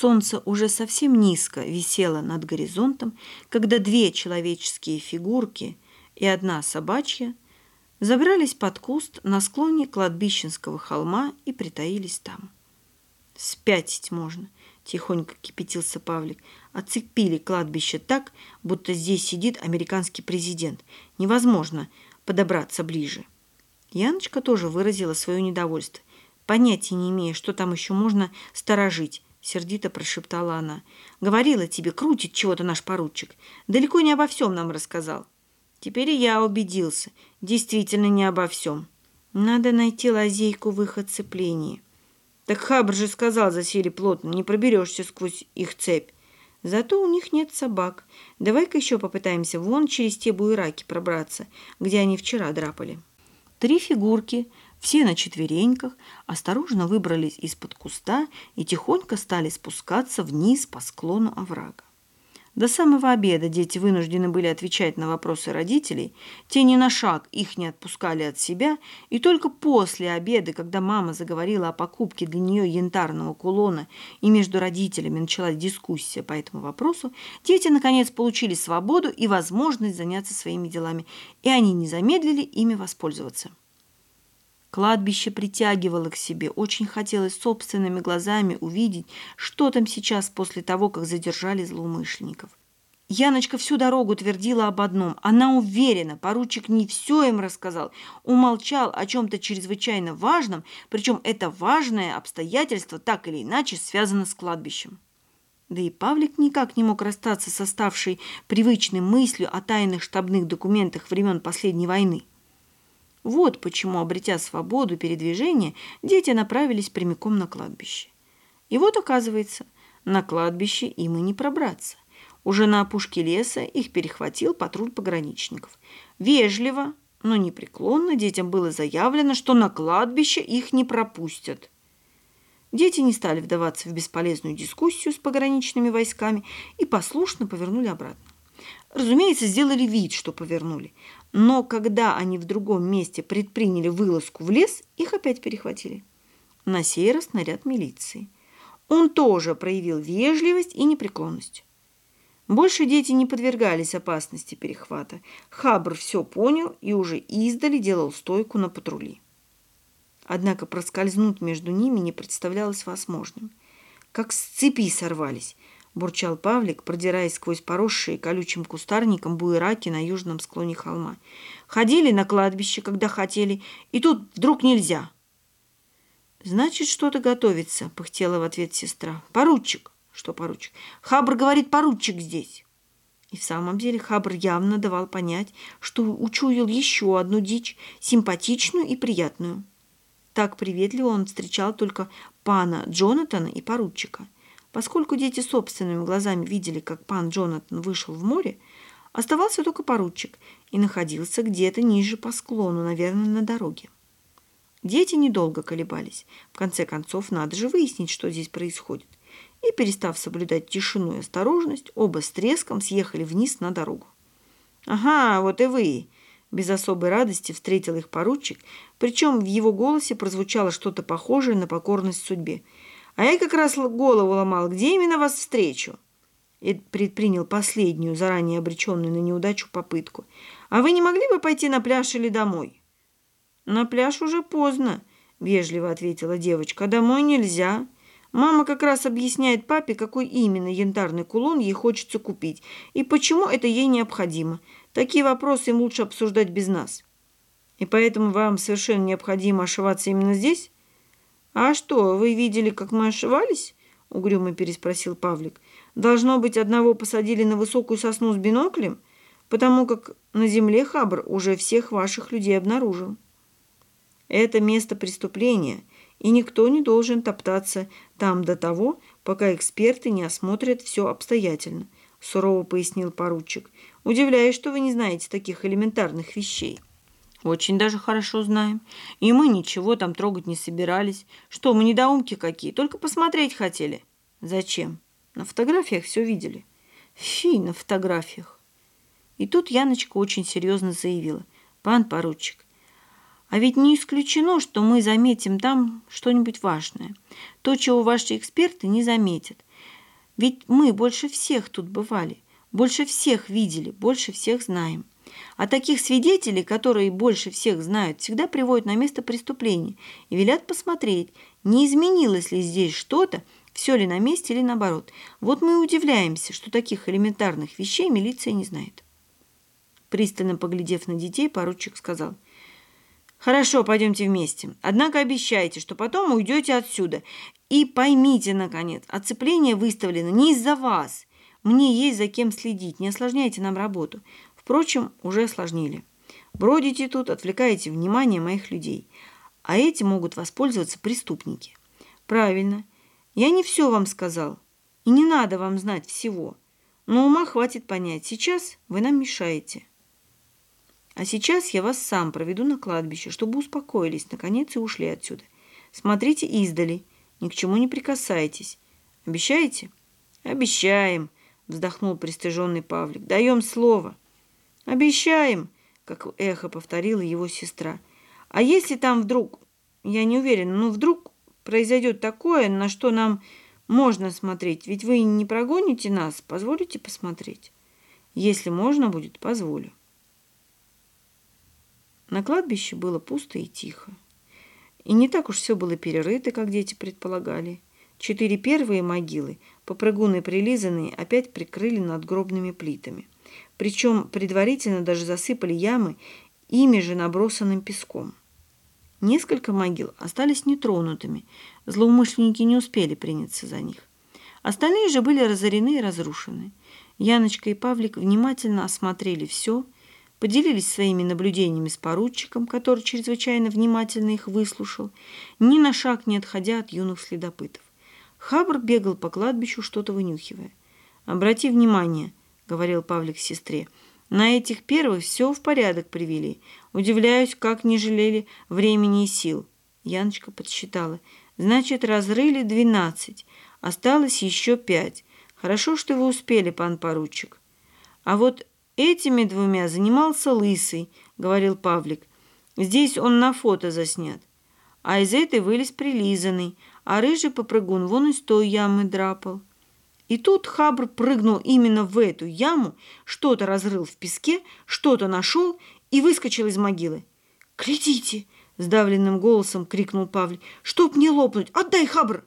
Солнце уже совсем низко висело над горизонтом, когда две человеческие фигурки и одна собачья забрались под куст на склоне кладбищенского холма и притаились там. «Спятить можно», – тихонько кипятился Павлик. «Оцепили кладбище так, будто здесь сидит американский президент. Невозможно подобраться ближе». Яночка тоже выразила свое недовольство. Понятия не имея, что там еще можно сторожить, сердито прошептала она. Говорила тебе, крутит чего-то наш поручик. Далеко не обо всем нам рассказал. Теперь и я убедился. Действительно не обо всем. Надо найти лазейку в их оцеплении. Так Хабр же сказал, засели плотно, не проберешься сквозь их цепь. Зато у них нет собак. Давай-ка еще попытаемся вон через те буераки пробраться, где они вчера драпали. Три фигурки все на четвереньках осторожно выбрались из-под куста и тихонько стали спускаться вниз по склону оврага. До самого обеда дети вынуждены были отвечать на вопросы родителей, те ни на шаг их не отпускали от себя, и только после обеда, когда мама заговорила о покупке для нее янтарного кулона, и между родителями началась дискуссия по этому вопросу, дети наконец получили свободу и возможность заняться своими делами, и они не замедлили ими воспользоваться. Кладбище притягивало к себе. Очень хотелось собственными глазами увидеть, что там сейчас после того, как задержали злоумышленников. Яночка всю дорогу твердила об одном. Она уверена, поручик не все им рассказал. Умолчал о чем-то чрезвычайно важном, причем это важное обстоятельство так или иначе связано с кладбищем. Да и Павлик никак не мог расстаться с оставшей привычной мыслью о тайных штабных документах времен последней войны. Вот почему, обретя свободу передвижения, дети направились прямиком на кладбище. И вот, оказывается, на кладбище им и не пробраться. Уже на опушке леса их перехватил патруль пограничников. Вежливо, но непреклонно детям было заявлено, что на кладбище их не пропустят. Дети не стали вдаваться в бесполезную дискуссию с пограничными войсками и послушно повернули обратно. Разумеется, сделали вид, что повернули. Но когда они в другом месте предприняли вылазку в лес, их опять перехватили. На сей раз наряд милиции. Он тоже проявил вежливость и непреклонность. Больше дети не подвергались опасности перехвата. Хабр все понял и уже издали делал стойку на патрули. Однако проскользнуть между ними не представлялось возможным. Как с цепи сорвались –– бурчал Павлик, продираясь сквозь поросшие колючим кустарником буераки на южном склоне холма. «Ходили на кладбище, когда хотели, и тут вдруг нельзя». «Значит, что-то готовится», – пыхтела в ответ сестра. «Поручик». «Что поручик?» «Хабр говорит, поручик здесь». И в самом деле Хабр явно давал понять, что учуял еще одну дичь, симпатичную и приятную. Так приветливо он встречал только пана Джонатана и поручика – Поскольку дети собственными глазами видели, как пан Джонатан вышел в море, оставался только поручик и находился где-то ниже по склону, наверное, на дороге. Дети недолго колебались. В конце концов, надо же выяснить, что здесь происходит. И, перестав соблюдать тишину и осторожность, оба с треском съехали вниз на дорогу. «Ага, вот и вы!» Без особой радости встретил их поручик, причем в его голосе прозвучало что-то похожее на покорность судьбе – а я как раз голову ломал, где именно вас встречу. И предпринял последнюю, заранее обреченную на неудачу попытку. А вы не могли бы пойти на пляж или домой? На пляж уже поздно, вежливо ответила девочка. А домой нельзя. Мама как раз объясняет папе, какой именно янтарный кулон ей хочется купить и почему это ей необходимо. Такие вопросы им лучше обсуждать без нас. И поэтому вам совершенно необходимо ошиваться именно здесь? «А что, вы видели, как мы ошивались?» — угрюмо переспросил Павлик. «Должно быть, одного посадили на высокую сосну с биноклем, потому как на земле Хабр уже всех ваших людей обнаружил». «Это место преступления, и никто не должен топтаться там до того, пока эксперты не осмотрят все обстоятельно», — сурово пояснил поручик. «Удивляюсь, что вы не знаете таких элементарных вещей». Очень даже хорошо знаем. И мы ничего там трогать не собирались. Что, мы недоумки какие, только посмотреть хотели. Зачем? На фотографиях все видели. Фи, на фотографиях. И тут Яночка очень серьезно заявила. Пан поручик, а ведь не исключено, что мы заметим там что-нибудь важное. То, чего ваши эксперты не заметят. Ведь мы больше всех тут бывали, больше всех видели, больше всех знаем. А таких свидетелей, которые больше всех знают, всегда приводят на место преступления и велят посмотреть, не изменилось ли здесь что-то, все ли на месте или наоборот. Вот мы и удивляемся, что таких элементарных вещей милиция не знает. Пристально поглядев на детей, поручик сказал, «Хорошо, пойдемте вместе. Однако обещайте, что потом уйдете отсюда. И поймите, наконец, оцепление выставлено не из-за вас. Мне есть за кем следить, не осложняйте нам работу. Впрочем, уже осложнили. Бродите тут, отвлекаете внимание моих людей. А эти могут воспользоваться преступники. Правильно. Я не все вам сказал. И не надо вам знать всего. Но ума хватит понять. Сейчас вы нам мешаете. А сейчас я вас сам проведу на кладбище, чтобы успокоились, наконец, и ушли отсюда. Смотрите издали, ни к чему не прикасайтесь. Обещаете? Обещаем, вздохнул пристыженный Павлик. Даем слово. Обещаем, как эхо повторила его сестра. А если там вдруг, я не уверена, но вдруг произойдет такое, на что нам можно смотреть, ведь вы не прогоните нас, позволите посмотреть? Если можно будет, позволю. На кладбище было пусто и тихо. И не так уж все было перерыто, как дети предполагали. Четыре первые могилы, попрыгуны прилизанные, опять прикрыли надгробными плитами. Причем предварительно даже засыпали ямы ими же набросанным песком. Несколько могил остались нетронутыми, злоумышленники не успели приняться за них. Остальные же были разорены и разрушены. Яночка и Павлик внимательно осмотрели все – поделились своими наблюдениями с поручиком, который чрезвычайно внимательно их выслушал, ни на шаг не отходя от юных следопытов. Хабр бегал по кладбищу, что-то вынюхивая. «Обрати внимание», — говорил Павлик сестре, — «на этих первых все в порядок привели. Удивляюсь, как не жалели времени и сил». Яночка подсчитала. «Значит, разрыли двенадцать. Осталось еще пять. Хорошо, что вы успели, пан поручик. А вот Этими двумя занимался Лысый, говорил Павлик. Здесь он на фото заснят. А из этой вылез прилизанный, а рыжий попрыгун вон из той ямы драпал. И тут Хабр прыгнул именно в эту яму, что-то разрыл в песке, что-то нашел и выскочил из могилы. «Глядите!» – сдавленным голосом крикнул Павлик. «Чтоб не лопнуть! Отдай, Хабр!»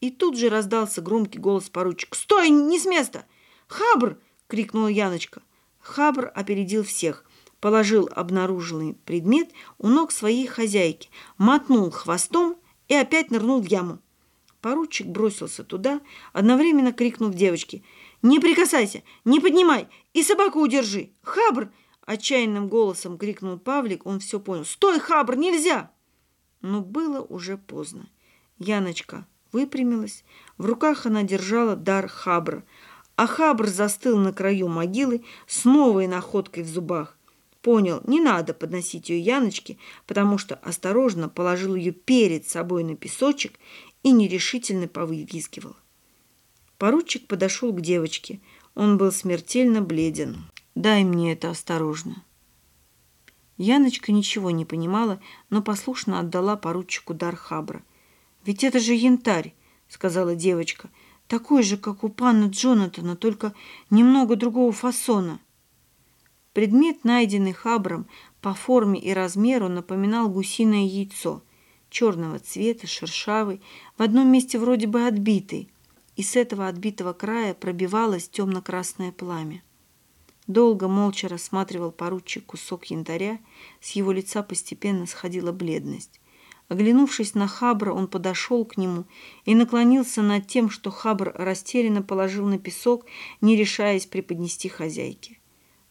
И тут же раздался громкий голос поручика. «Стой! Не с места!» «Хабр!» – крикнула Яночка. Хабр опередил всех, положил обнаруженный предмет у ног своей хозяйки, мотнул хвостом и опять нырнул в яму. Поручик бросился туда, одновременно крикнув девочке «Не прикасайся! Не поднимай! И собаку удержи! Хабр!» Отчаянным голосом крикнул Павлик, он все понял. «Стой, Хабр, нельзя!» Но было уже поздно. Яночка выпрямилась. В руках она держала дар Хабра, а Хабр застыл на краю могилы с новой находкой в зубах. Понял, не надо подносить ее Яночке, потому что осторожно положил ее перед собой на песочек и нерешительно повыгискивал. Поручик подошел к девочке. Он был смертельно бледен. «Дай мне это осторожно». Яночка ничего не понимала, но послушно отдала поручику дар Хабра. «Ведь это же янтарь», — сказала девочка, — такой же, как у пана Джонатана, только немного другого фасона. Предмет, найденный Хабром, по форме и размеру напоминал гусиное яйцо, черного цвета, шершавый, в одном месте вроде бы отбитый, и с этого отбитого края пробивалось темно-красное пламя. Долго молча рассматривал поручик кусок янтаря, с его лица постепенно сходила бледность. Оглянувшись на Хабра, он подошел к нему и наклонился над тем, что Хабр растерянно положил на песок, не решаясь преподнести хозяйке.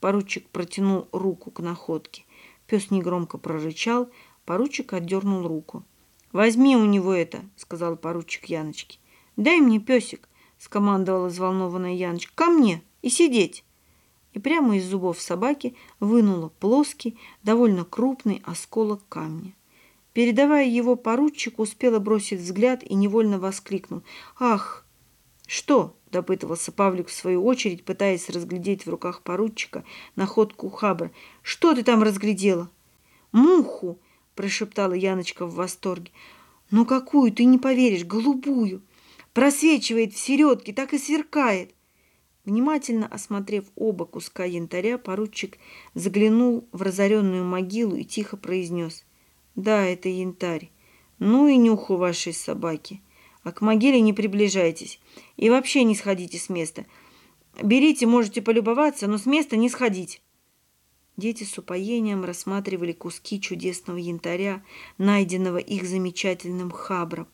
Поручик протянул руку к находке. Пес негромко прорычал, поручик отдернул руку. «Возьми у него это», — сказал поручик Яночке. «Дай мне песик», — скомандовала взволнованная Яночка. «Ко мне и сидеть» и прямо из зубов собаки вынула плоский, довольно крупный осколок камня. Передавая его поручику, успела бросить взгляд и невольно воскликнул. «Ах!» «Что?» – допытывался Павлик в свою очередь, пытаясь разглядеть в руках поручика находку Хабра. «Что ты там разглядела?» «Муху!» – прошептала Яночка в восторге. «Ну какую, ты не поверишь, голубую!» просвечивает в середке, так и сверкает. Внимательно осмотрев оба куска янтаря, поручик заглянул в разоренную могилу и тихо произнес. «Да, это янтарь. Ну и нюх у вашей собаки. А к могиле не приближайтесь. И вообще не сходите с места. Берите, можете полюбоваться, но с места не сходить». Дети с упоением рассматривали куски чудесного янтаря, найденного их замечательным хабром.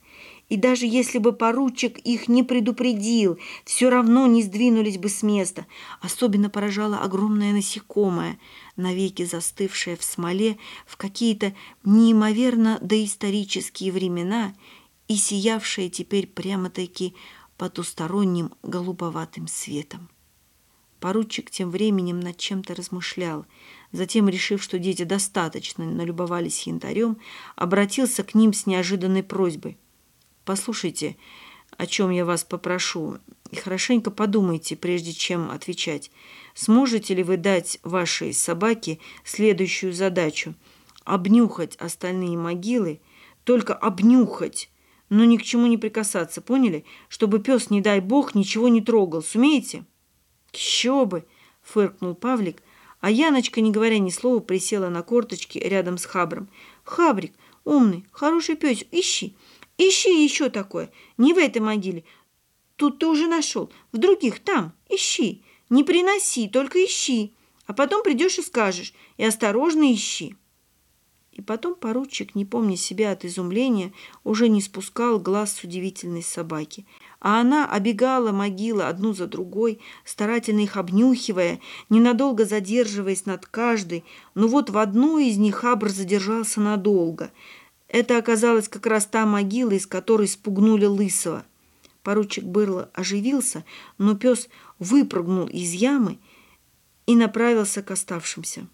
И даже если бы поручик их не предупредил, все равно не сдвинулись бы с места. Особенно поражало огромное насекомое, навеки застывшее в смоле в какие-то неимоверно доисторические времена и сиявшее теперь прямо-таки потусторонним голубоватым светом. Поручик тем временем над чем-то размышлял. Затем, решив, что дети достаточно налюбовались янтарем, обратился к ним с неожиданной просьбой – Послушайте, о чем я вас попрошу, и хорошенько подумайте, прежде чем отвечать. Сможете ли вы дать вашей собаке следующую задачу? Обнюхать остальные могилы, только обнюхать, но ни к чему не прикасаться, поняли? Чтобы пес, не дай бог, ничего не трогал. Сумеете? Еще бы, фыркнул Павлик, а Яночка, не говоря ни слова, присела на корточки рядом с Хабром. Хабрик, умный, хороший пес, ищи. Ищи еще такое. Не в этой могиле. Тут ты уже нашел. В других там. Ищи. Не приноси, только ищи. А потом придешь и скажешь. И осторожно ищи. И потом поручик, не помня себя от изумления, уже не спускал глаз с удивительной собаки. А она обегала могилы одну за другой, старательно их обнюхивая, ненадолго задерживаясь над каждой. Но вот в одну из них Абр задержался надолго – это оказалась как раз та могила, из которой спугнули Лысого. Поручик Бырло оживился, но пес выпрыгнул из ямы и направился к оставшимся.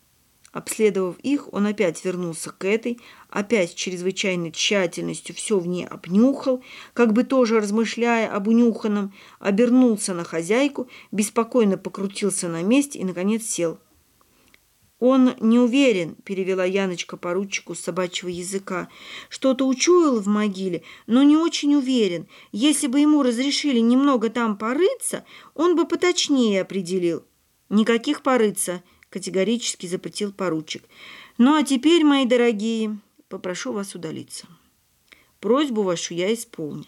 Обследовав их, он опять вернулся к этой, опять с чрезвычайной тщательностью все в ней обнюхал, как бы тоже размышляя об унюханном, обернулся на хозяйку, беспокойно покрутился на месте и, наконец, сел – «Он не уверен», — перевела Яночка поручику с собачьего языка. «Что-то учуял в могиле, но не очень уверен. Если бы ему разрешили немного там порыться, он бы поточнее определил». «Никаких порыться», — категорически запретил поручик. «Ну а теперь, мои дорогие, попрошу вас удалиться. Просьбу вашу я исполнил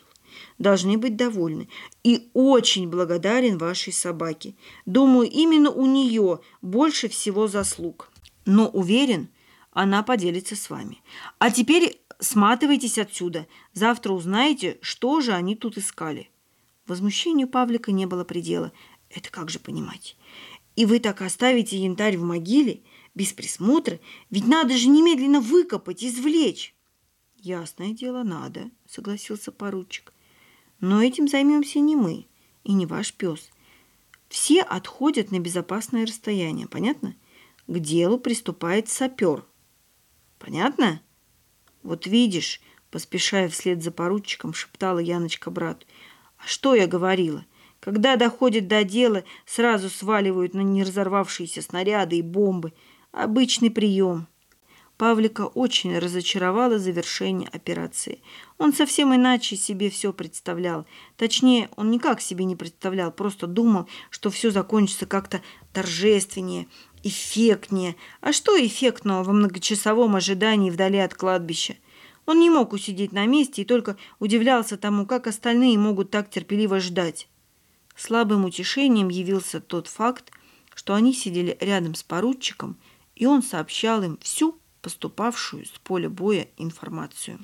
должны быть довольны. И очень благодарен вашей собаке. Думаю, именно у нее больше всего заслуг. Но уверен, она поделится с вами. А теперь сматывайтесь отсюда. Завтра узнаете, что же они тут искали. Возмущению Павлика не было предела. Это как же понимать? И вы так оставите янтарь в могиле, без присмотра? Ведь надо же немедленно выкопать, извлечь. Ясное дело, надо, согласился поручик. Но этим займемся не мы и не ваш пес. Все отходят на безопасное расстояние, понятно? К делу приступает сапер. Понятно? Вот видишь, поспешая вслед за поручиком, шептала Яночка брату. А что я говорила? Когда доходит до дела, сразу сваливают на неразорвавшиеся снаряды и бомбы. Обычный прием. Павлика очень разочаровало завершение операции. Он совсем иначе себе все представлял. Точнее, он никак себе не представлял, просто думал, что все закончится как-то торжественнее, эффектнее. А что эффектного во многочасовом ожидании вдали от кладбища? Он не мог усидеть на месте и только удивлялся тому, как остальные могут так терпеливо ждать. Слабым утешением явился тот факт, что они сидели рядом с поручиком, и он сообщал им всю поступавшую с поля боя информацию.